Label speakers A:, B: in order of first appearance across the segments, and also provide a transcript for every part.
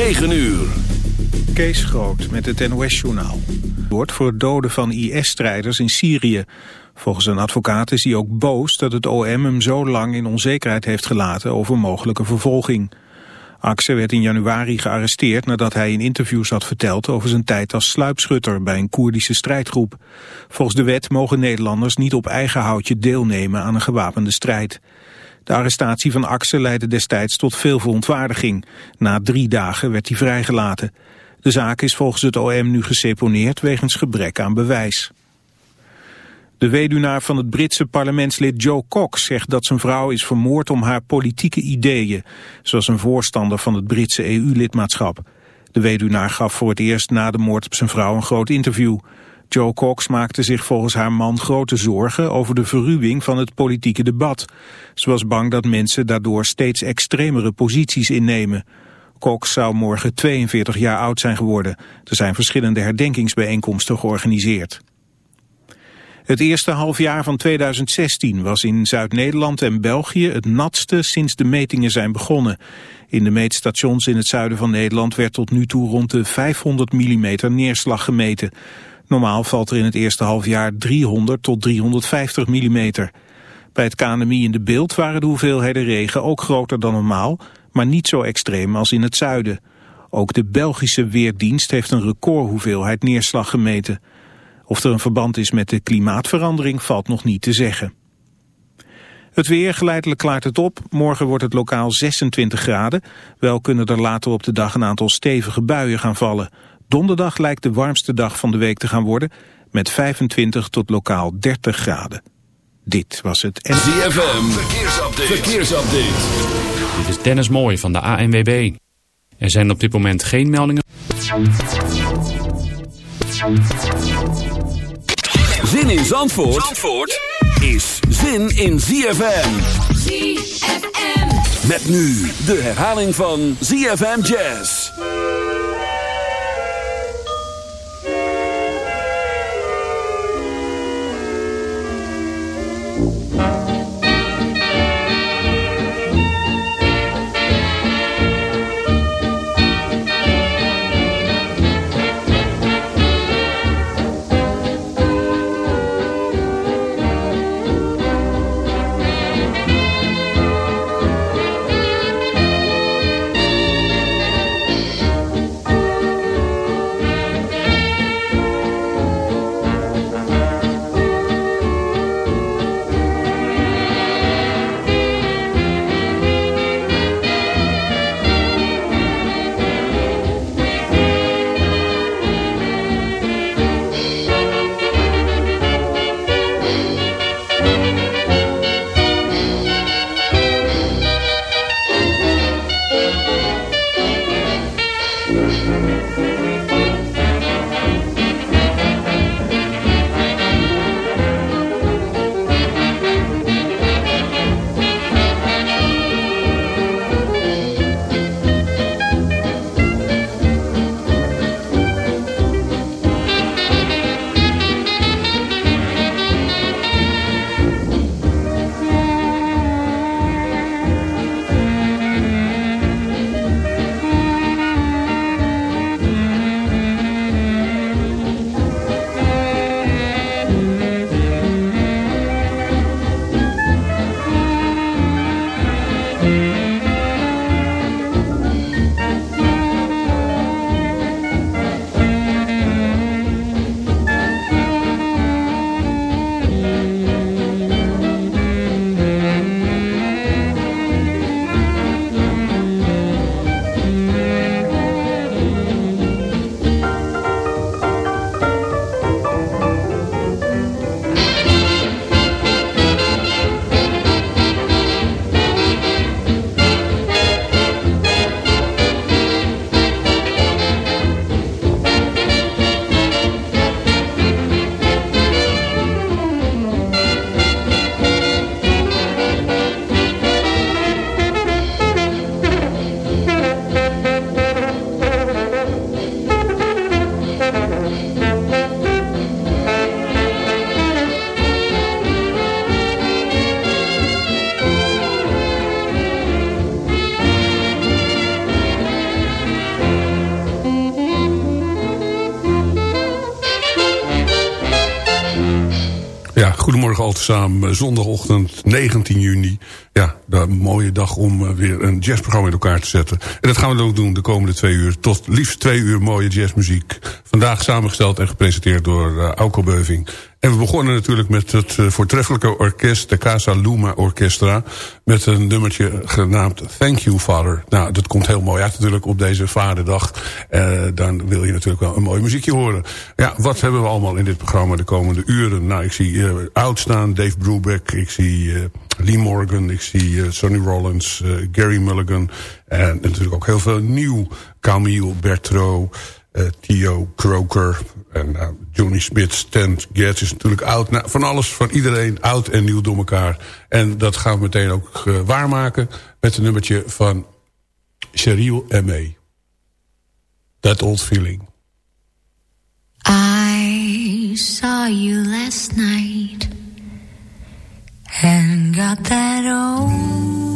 A: 9 uur.
B: Kees Groot met het NOS-journaal. Wordt voor het doden van IS-strijders in Syrië. Volgens een advocaat is hij ook boos dat het OM hem zo lang in onzekerheid heeft gelaten over mogelijke vervolging. Axel werd in januari gearresteerd nadat hij in interviews had verteld over zijn tijd als sluipschutter bij een Koerdische strijdgroep. Volgens de wet mogen Nederlanders niet op eigen houtje deelnemen aan een gewapende strijd. De arrestatie van Axel leidde destijds tot veel verontwaardiging. Na drie dagen werd hij vrijgelaten. De zaak is volgens het OM nu geseponeerd wegens gebrek aan bewijs. De weduwnaar van het Britse parlementslid Joe Cox zegt dat zijn vrouw is vermoord om haar politieke ideeën, zoals een voorstander van het Britse EU-lidmaatschap. De weduwnaar gaf voor het eerst na de moord op zijn vrouw een groot interview. Joe Cox maakte zich volgens haar man grote zorgen over de verruwing van het politieke debat. Ze was bang dat mensen daardoor steeds extremere posities innemen. Cox zou morgen 42 jaar oud zijn geworden. Er zijn verschillende herdenkingsbijeenkomsten georganiseerd. Het eerste halfjaar van 2016 was in Zuid-Nederland en België het natste sinds de metingen zijn begonnen. In de meetstations in het zuiden van Nederland werd tot nu toe rond de 500 mm neerslag gemeten. Normaal valt er in het eerste halfjaar 300 tot 350 mm. Bij het KNMI in de beeld waren de hoeveelheden regen ook groter dan normaal, maar niet zo extreem als in het zuiden. Ook de Belgische Weerdienst heeft een recordhoeveelheid neerslag gemeten. Of er een verband is met de klimaatverandering valt nog niet te zeggen. Het weer, geleidelijk klaart het op. Morgen wordt het lokaal 26 graden. Wel kunnen er later op de dag een aantal stevige buien gaan vallen. Donderdag lijkt de warmste dag van de week te gaan worden... met 25 tot lokaal 30 graden. Dit was het...
A: ZFM, verkeersupdate. verkeersupdate.
C: Dit is Dennis Mooij van de ANWB. Er zijn op dit moment geen meldingen...
A: Zin in Zandvoort, Zandvoort is zin in ZFM.
D: ZFM.
A: Met nu de herhaling van ZFM Jazz.
E: Zondagochtend 19 juni. Ja, een mooie dag om eh, weer een jazzprogramma in elkaar te zetten. En dat gaan we ook doen de komende twee uur. Tot liefst twee uur mooie jazzmuziek. Vandaag samengesteld en gepresenteerd door uh, Beuving. En we begonnen natuurlijk met het uh, voortreffelijke orkest... de Casa Luma Orchestra... met een nummertje genaamd Thank You Father. Nou, dat komt heel mooi uit natuurlijk op deze vaderdag. Uh, dan wil je natuurlijk wel een mooi muziekje horen. Ja, wat hebben we allemaal in dit programma de komende uren? Nou, ik zie uh, Oud staan, Dave Brubeck... ik zie Lee Morgan, ik zie Sonny Rollins, Gary Mulligan... en natuurlijk ook heel veel nieuw. Camille Bertro... Uh, Theo Croker en uh, Johnny Smith, Stan Getz is natuurlijk oud. Nou, van alles, van iedereen, oud en nieuw door elkaar. En dat gaan we meteen ook uh, waarmaken met een nummertje van Cheryl M.A. That Old Feeling.
F: I saw you last night And got that old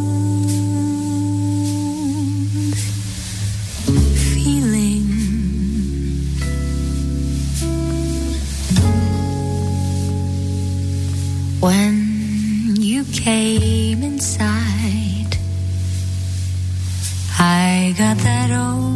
F: When you came inside, I got that old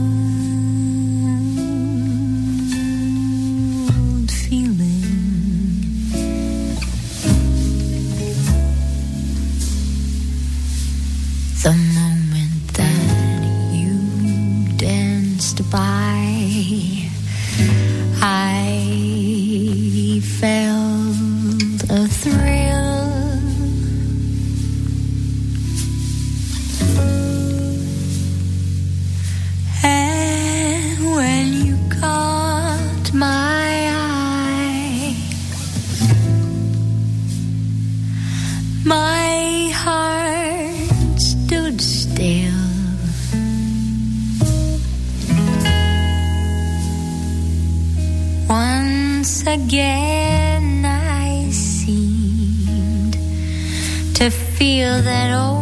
F: again I seemed to feel that old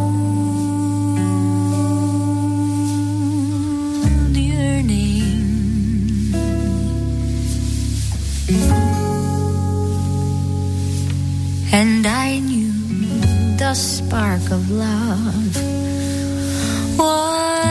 F: yearning. And I knew the spark of love was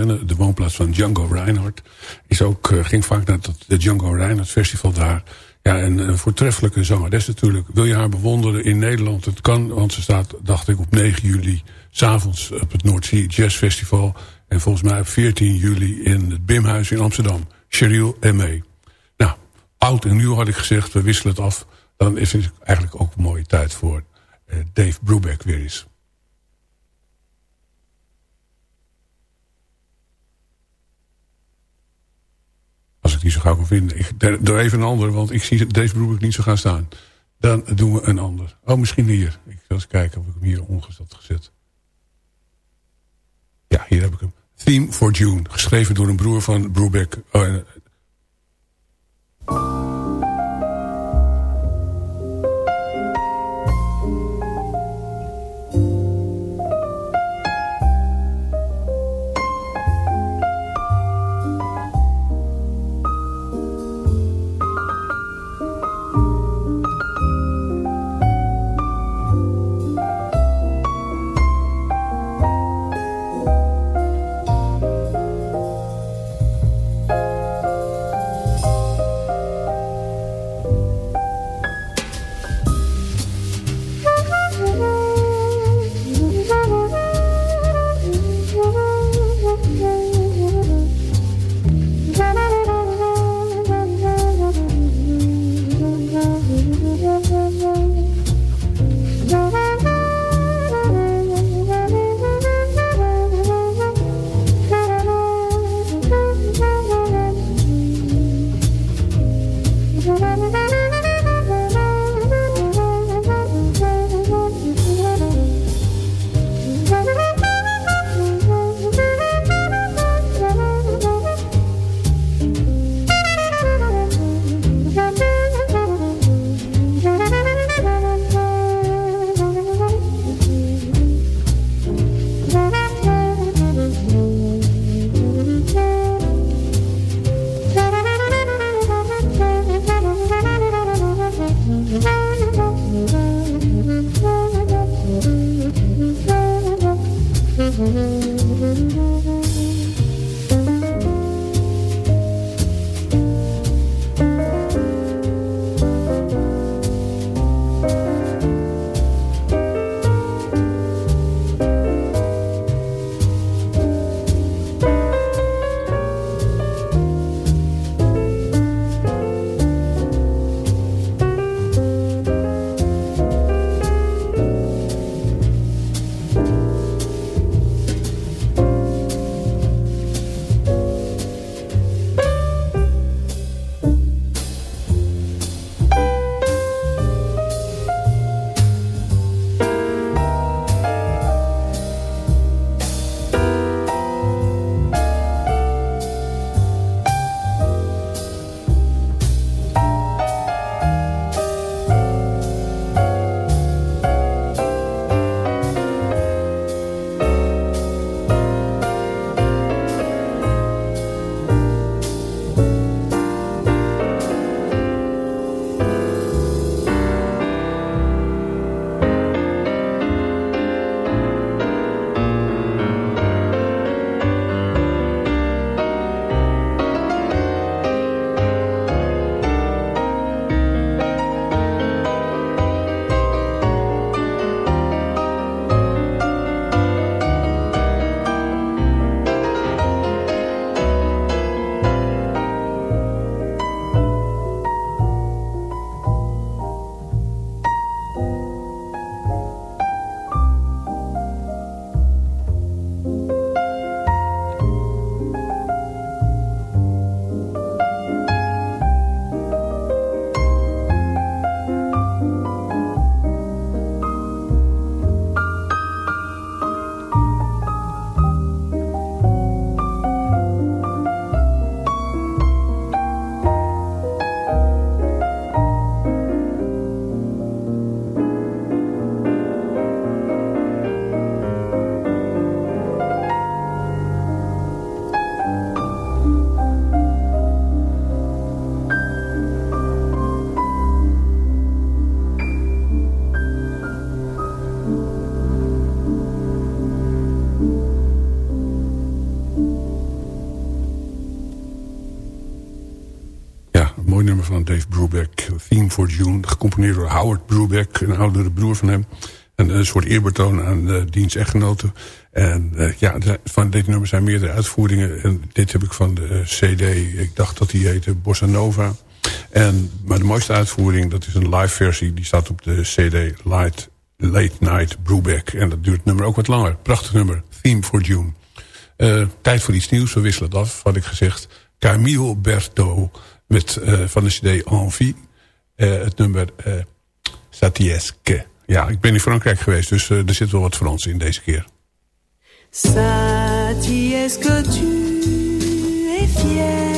E: De woonplaats van Django Reinhardt. Is ook, uh, ging vaak naar het Django Reinhardt festival daar. Ja, en een voortreffelijke zangeres natuurlijk. Wil je haar bewonderen in Nederland? Het kan, want ze staat, dacht ik, op 9 juli... s'avonds op het Noordzee Jazz Festival. En volgens mij op 14 juli in het Bimhuis in Amsterdam. Cheryl Aimee. Nou, oud en nieuw had ik gezegd, we wisselen het af. Dan is het eigenlijk ook een mooie tijd voor eh, Dave Brubeck weer is. Ik die zo gauw kan vinden. Ik doe even een ander, want ik zie Dave Brubeck niet zo gaan staan. Dan doen we een ander. Oh, misschien hier. Ik zal eens kijken of ik hem hier ongezet gezet. Ja, hier heb ik hem. Theme for June. Geschreven door een broer van Brubeck. Oh, for June, gecomponeerd door Howard Brubeck, een oudere broer van hem. En een soort eerbetoon aan uh, diens echtgenoten. En uh, ja, van dit nummer zijn meerdere uitvoeringen. En dit heb ik van de cd, ik dacht dat die heette Bossa Nova. En, maar de mooiste uitvoering, dat is een live versie. Die staat op de cd Light, Late Night Brubeck. En dat duurt het nummer ook wat langer. Prachtig nummer, Theme for June. Uh, tijd voor iets nieuws, we wisselen het af, had ik gezegd. Camille Berto met, van de cd Envie. Uh, het nummer uh, Satiesque. Ja, ik ben in Frankrijk geweest, dus er zit wel wat Frans in deze keer.
G: Satiesque tu es fier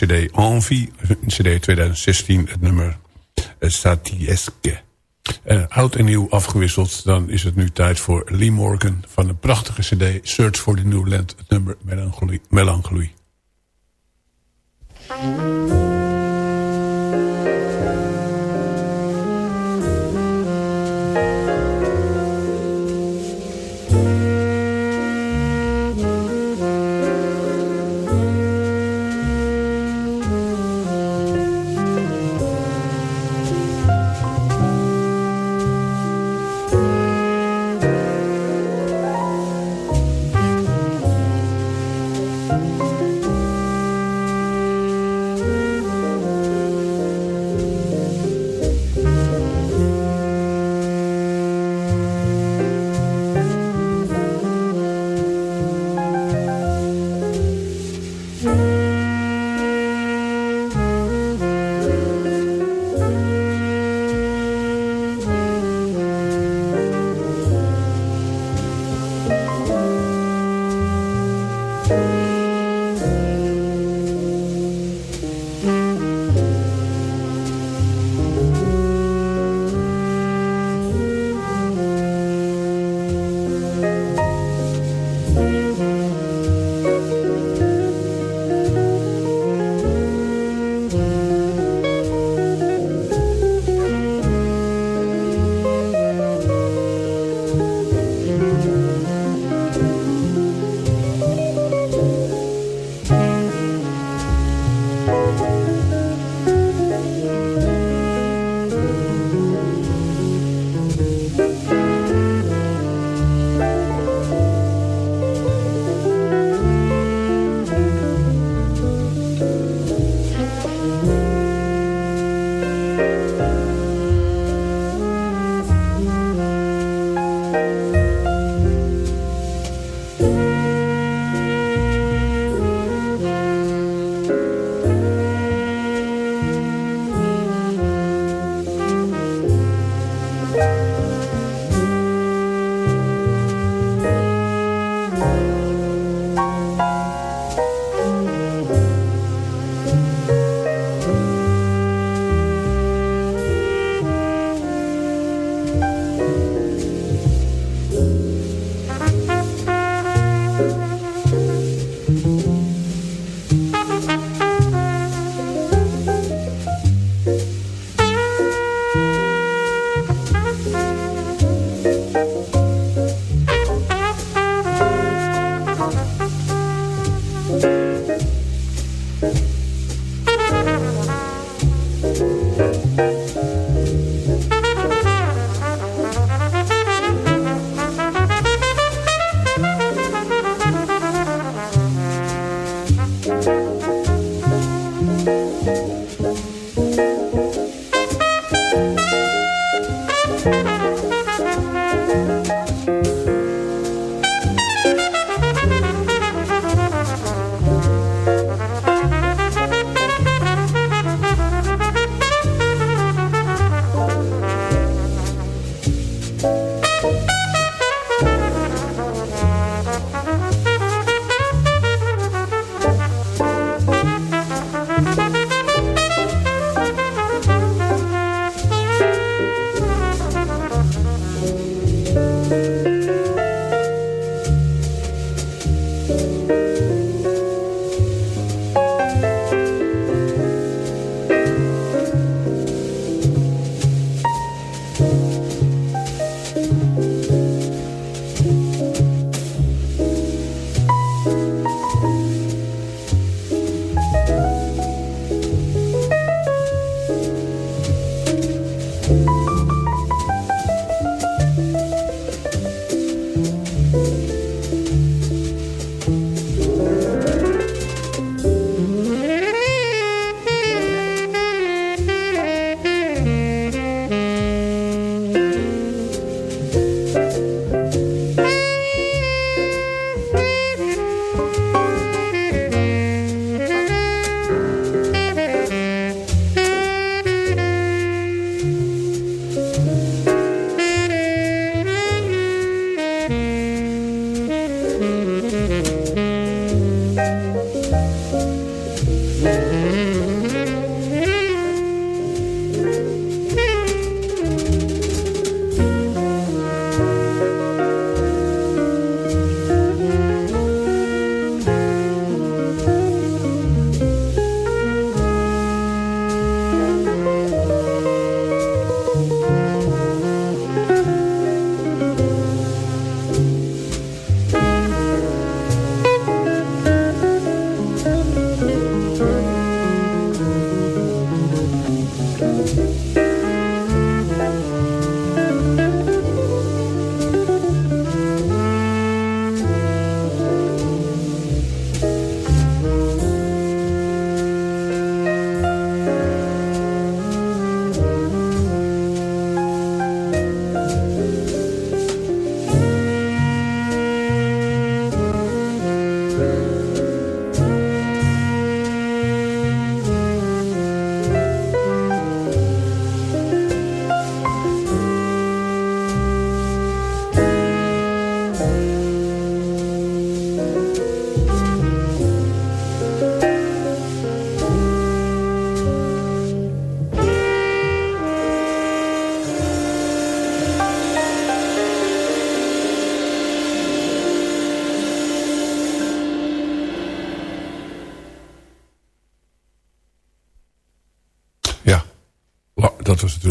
E: cd Envie, cd 2016, het nummer Satiesque. Uh, oud en nieuw afgewisseld, dan is het nu tijd voor Lee Morgan van de prachtige cd Search for the New Land, het nummer Melancholie. Melancholie.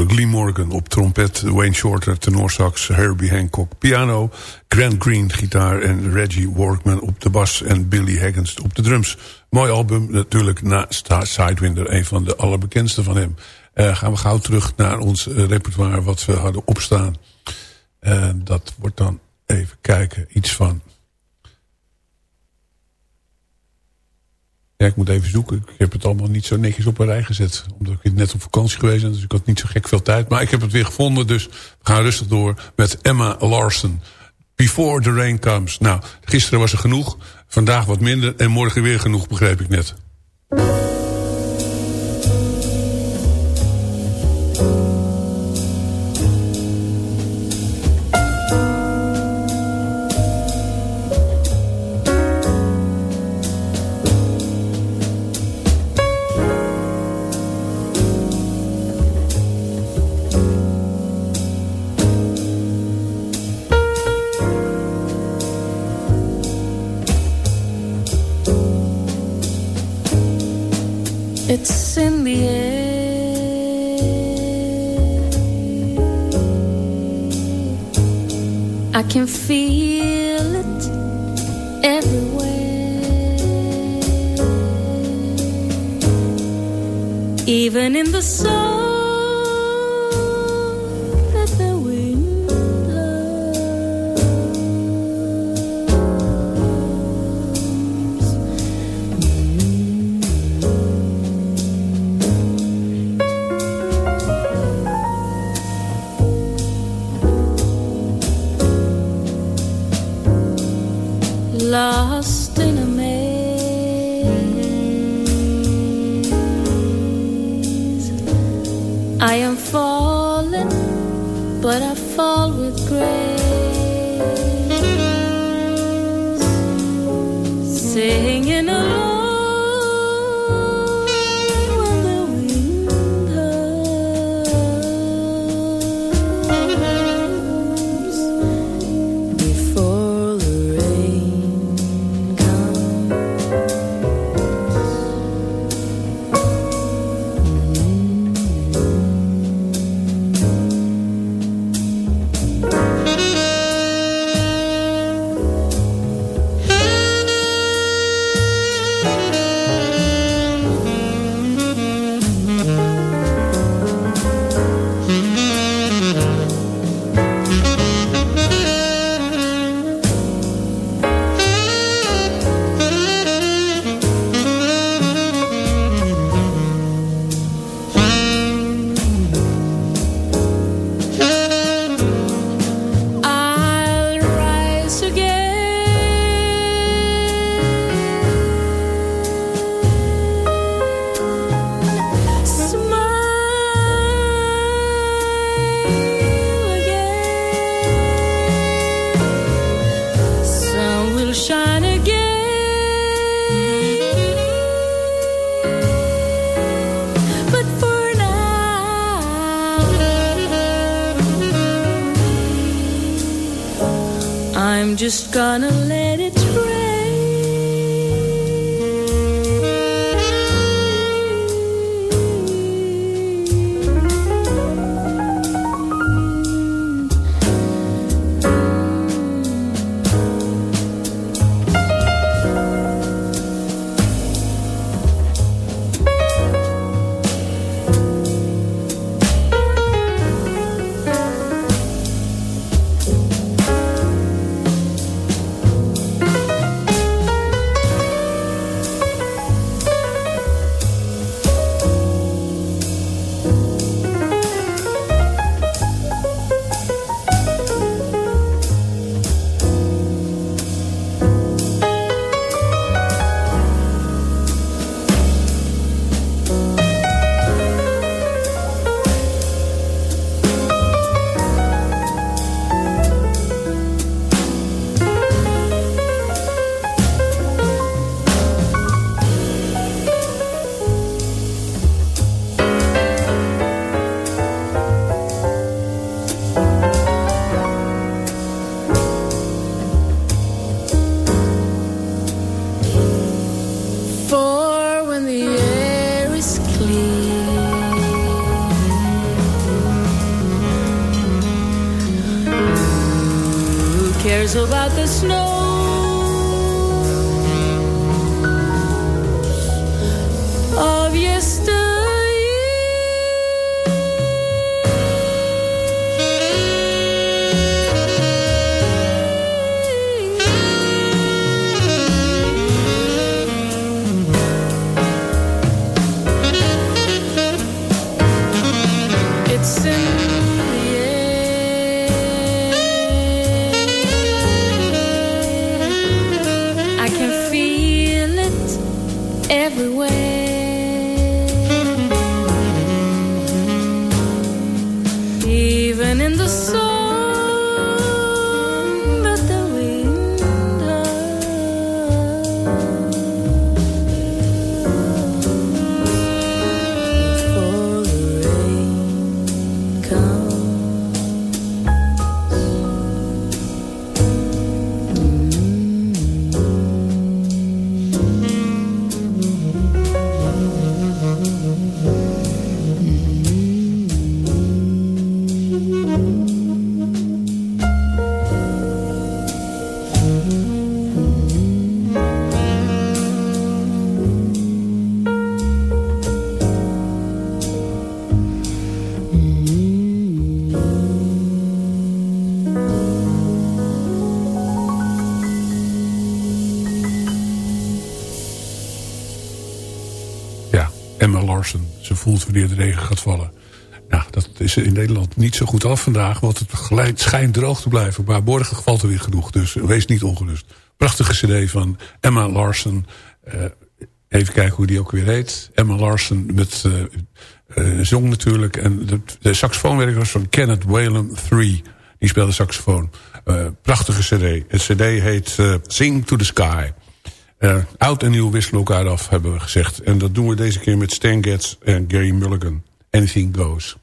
H: Dat was natuurlijk Lee Morgan op trompet... Wayne Shorter, tenorsax, Herbie Hancock piano... Grant Green gitaar en Reggie Workman op de bas... en Billy Higgins op de drums. Mooi album, natuurlijk na Sidewinder, een van de allerbekendste van hem. Uh, gaan we gauw terug naar ons repertoire wat we hadden opstaan. Uh, dat wordt dan, even kijken, iets van... Ja, ik moet even zoeken. Ik heb het allemaal niet zo netjes op een rij gezet. Omdat ik net op vakantie geweest ben. Dus ik had niet zo gek veel tijd. Maar ik heb het weer gevonden. Dus we gaan rustig door met Emma Larson. Before the Rain Comes. Nou, gisteren was er genoeg. Vandaag wat minder. En morgen weer genoeg, begreep ik net.
I: shine again. But for now, I'm just gonna let
E: Ze voelt wanneer de regen gaat vallen. Nou, dat is in Nederland niet zo goed af vandaag. Want het schijnt droog te blijven. Maar morgen valt er weer genoeg. Dus wees niet ongerust. Prachtige cd van Emma Larsen. Eh, even kijken hoe die ook weer heet. Emma Larsen met eh, zong natuurlijk. En de, de saxofoonwerker was van Kenneth Whalen 3. Die speelde saxofoon. Prachtige cd. Het cd heet Sing to the Sky. Uh, oud en nieuw wisselen elkaar af, hebben we gezegd. En dat doen we deze keer met Stan Getz en Gary Mulligan. Anything Goes.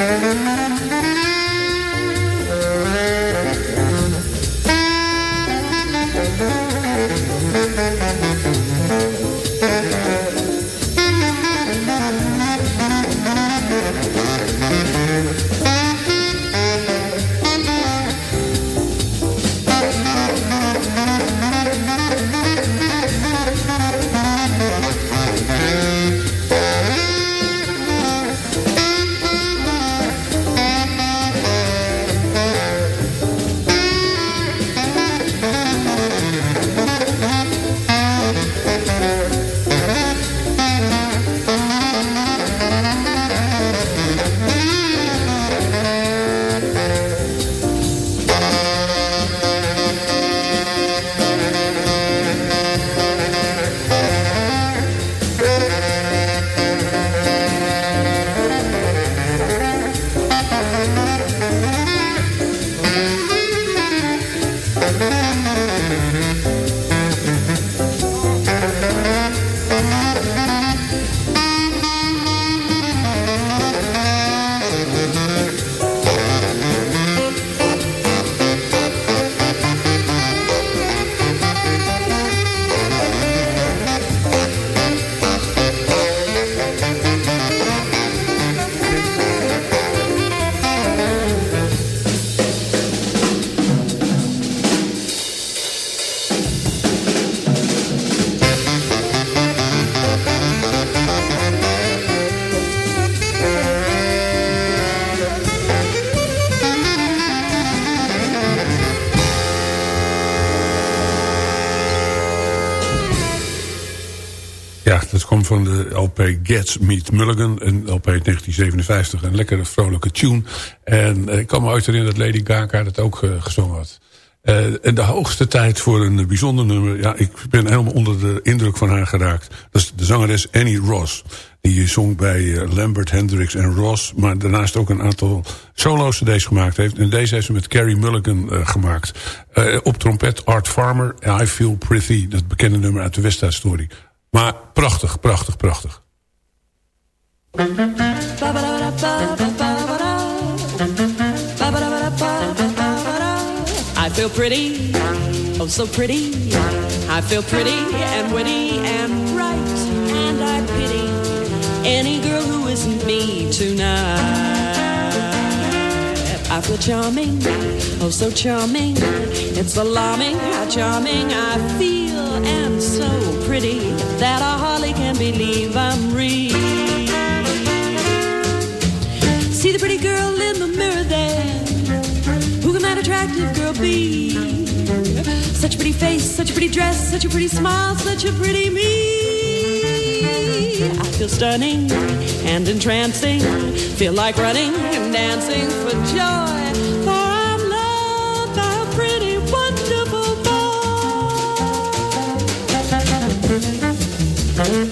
E: Música dat kwam van de LP Gets Meet Mulligan. Een LP 1957. Een lekkere vrolijke tune. En ik kan me uiterinneren dat Lady Gaga dat ook gezongen had. Uh, en de hoogste tijd voor een bijzonder nummer. Ja, ik ben helemaal onder de indruk van haar geraakt. Dat is de zangeres Annie Ross. Die zong bij Lambert, Hendricks en Ross. Maar daarnaast ook een aantal solo-cd's gemaakt heeft. En deze heeft ze met Carrie Mulligan gemaakt. op trompet Art Farmer. I Feel Pretty. Dat bekende nummer uit de West Side Story. Maar prachtig, prachtig, prachtig.
J: I feel pretty, oh so pretty. I feel pretty and witty and bright. And I pity any girl who isn't me tonight. I feel charming, oh so charming. It's alarming how charming I feel. And so pretty that I hardly can believe I'm real. See the pretty girl in the mirror there Who can that attractive girl be? Such a pretty face, such a pretty dress, such a pretty smile, such a pretty me. I feel stunning and entrancing, feel like running and dancing for joy. For boy.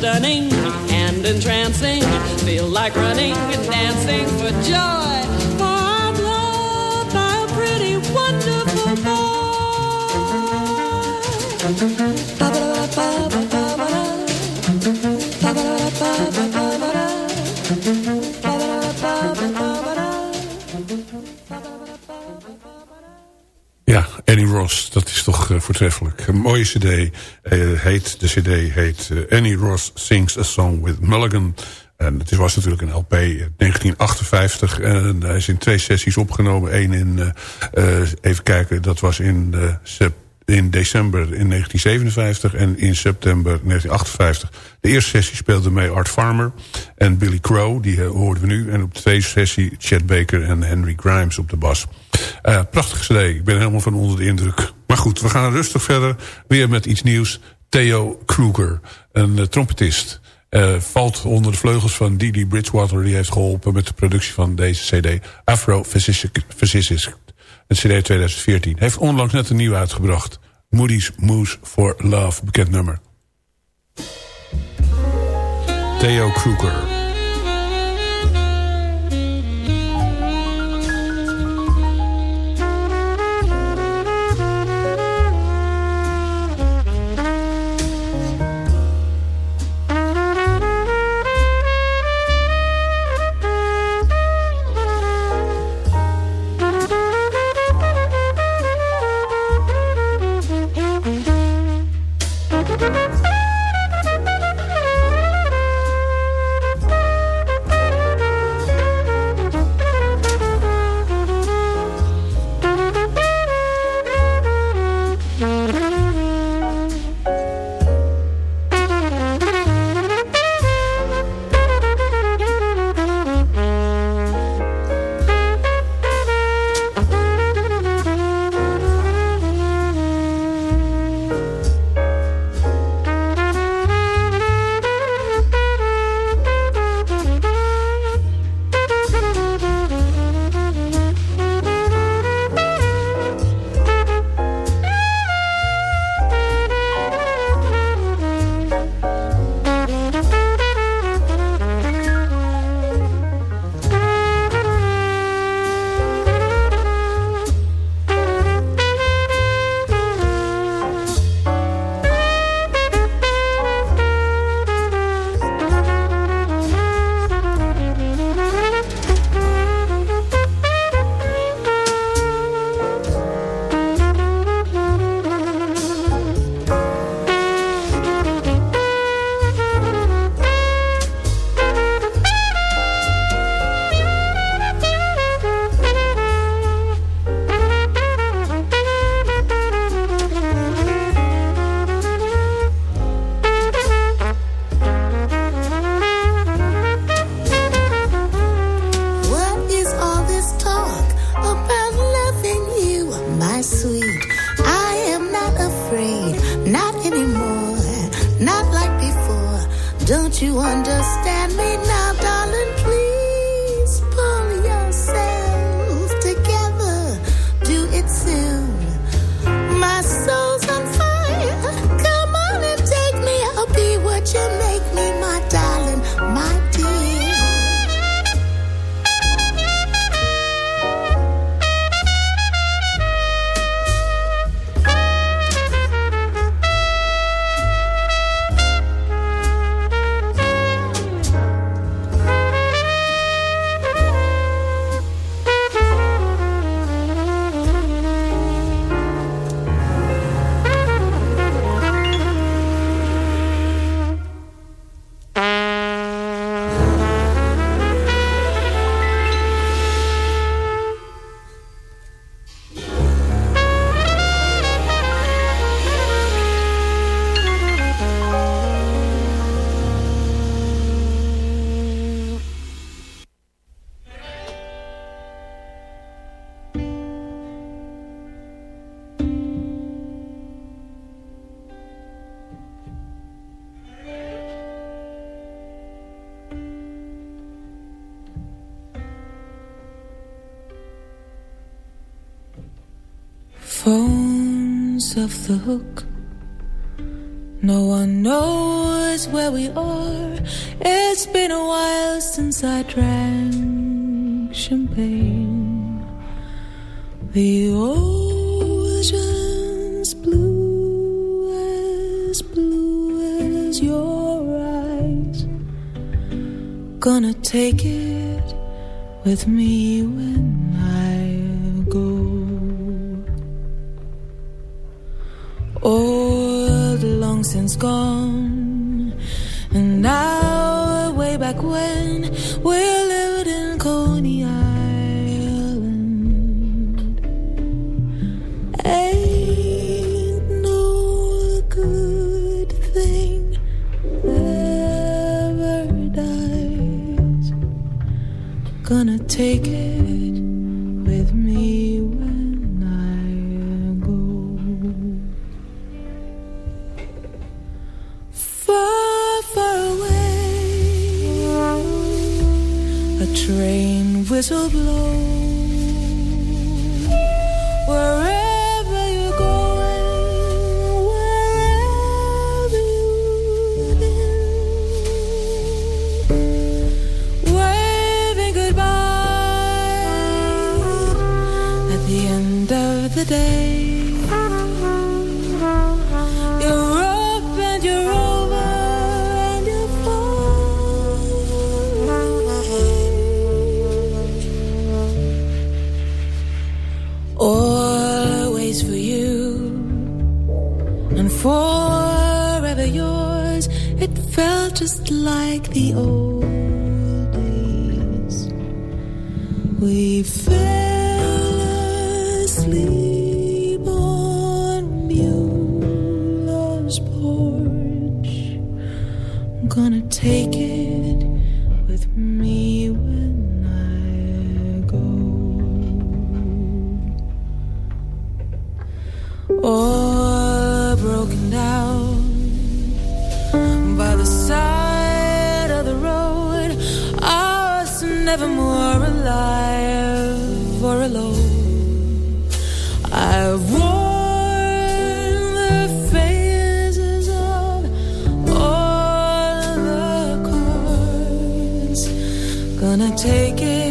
J: Stunning and entrancing, feel like running and dancing for joy. I'm loved by a pretty, wonderful boy.
E: Ja, Annie Ross, dat is toch uh, voortreffelijk. Een mooie cd, uh, heet, de cd heet uh, Annie Ross Sings a Song with Mulligan. En het was natuurlijk een LP 1958. En hij is in twee sessies opgenomen. Eén in, even kijken, dat was in in december in 1957 en in september 1958. De eerste sessie speelde mee Art Farmer en Billy Crow, die hoorden we nu. En op de tweede sessie Chet Baker en Henry Grimes op de bas. Uh, prachtig cd, ik ben helemaal van onder de indruk. Maar goed, we gaan rustig verder, weer met iets nieuws. Theo Kruger, een uh, trompetist. Uh, valt onder de vleugels van Didi Bridgewater. Die heeft geholpen met de productie van deze cd. Afro Physicist. Het CD 2014. Heeft onlangs net een nieuw uitgebracht. Moody's Moose for Love. Bekend nummer. Theo Kruger.
H: Off the hook. No one knows where we are. It's been a while since I drank champagne. The ocean's blue as blue as your eyes. Gonna take it with me when gone, and now way back when we Gonna take it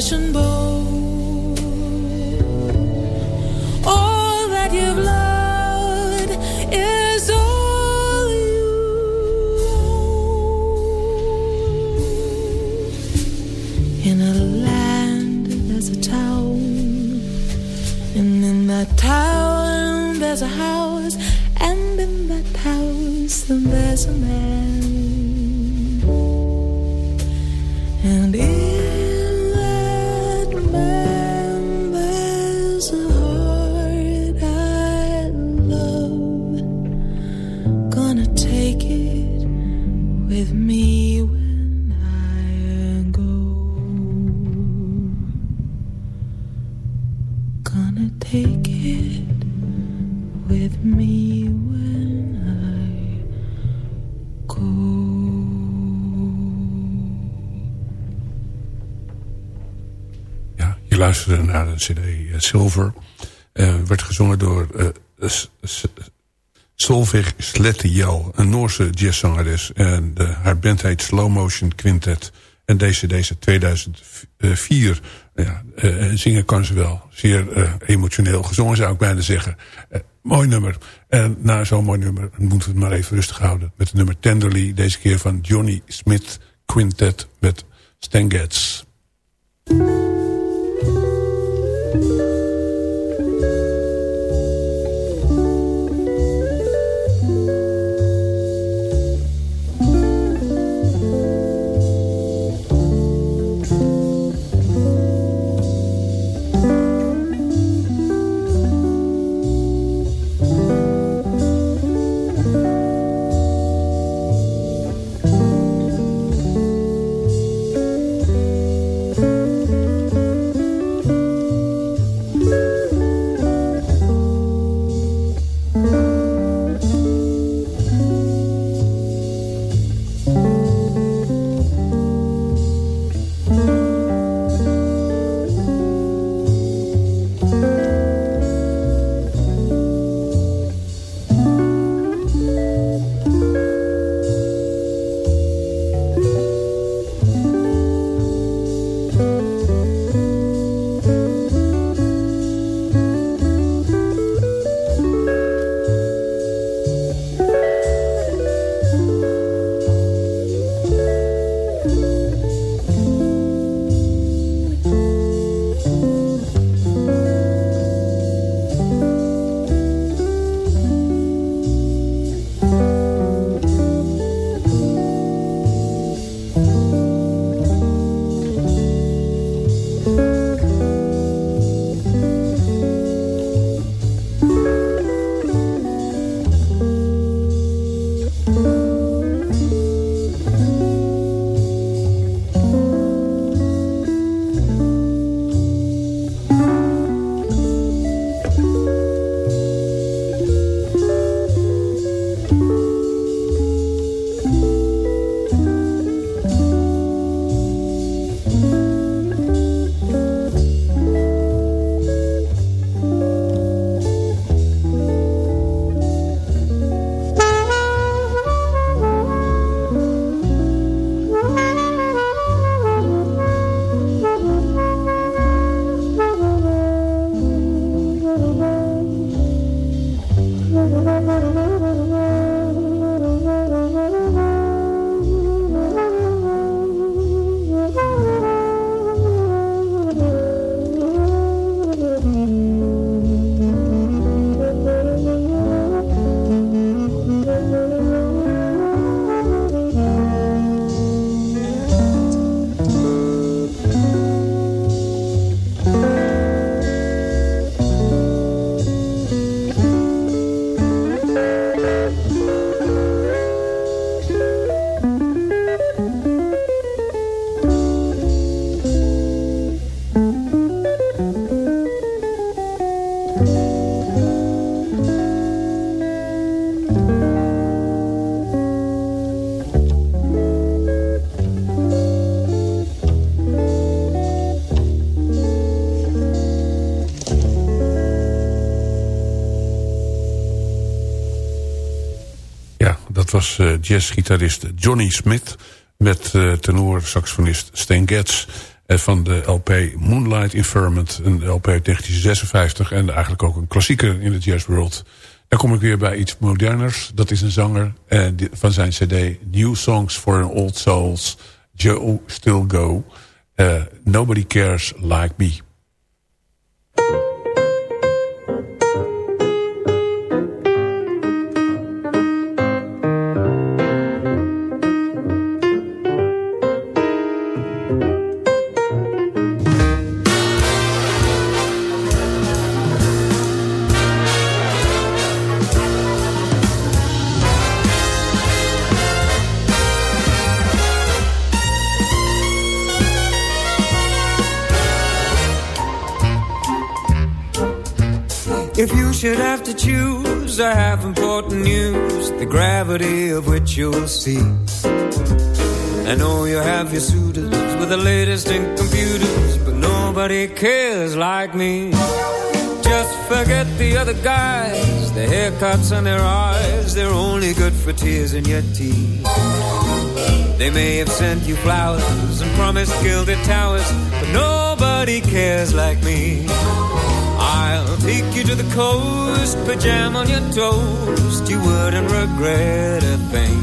E: 生不 cd eh, Silver. Eh, werd gezongen door eh, S- S- Solveig Sletteljel, een Noorse jazzzangeres. En haar band heet Slow Motion Quintet. En deze deze 2004. Ja, zingen kan ze wel. Zeer emotioneel gezongen zou ik bijna zeggen. Mooi nummer. En na zo'n mooi nummer moeten we het maar even rustig houden. Met het nummer Tenderly. Deze keer van Johnny Smith Quintet met Stan Getz. Uh, jazzgitarist Johnny Smith... met uh, tenor-saxofonist Stan Getz... van de LP Moonlight Inferment, een LP uit 1956... en eigenlijk ook een klassieker in de jazzworld. Dan kom ik weer bij iets moderners. Dat is een zanger uh, van zijn cd New Songs for Old Souls... Joe Still Go. Nobody Cares Like Me.
K: To choose, I have important news, the gravity of which you'll see. I know you have your suitors with the latest in computers, but nobody cares like me. Just forget the other guys, their haircuts and their eyes, they're only good for tears in your teeth. They may have sent you flowers and promised gilded towers, but nobody cares like me. I'll take you to the coast, put jam on your toast. You wouldn't regret a thing.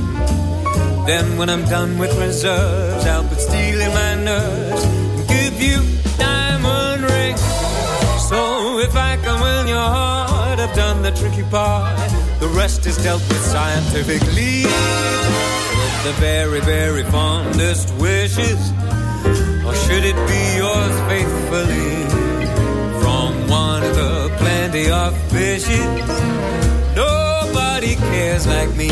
K: Then when I'm done with reserves, I'll put steel in my nerves and give you diamond ring. So if I can win your heart, I've done the tricky part. The rest is dealt with scientifically. With the very, very fondest wishes, or should it be yours faithfully? One of the plenty of fishes. Nobody cares like me.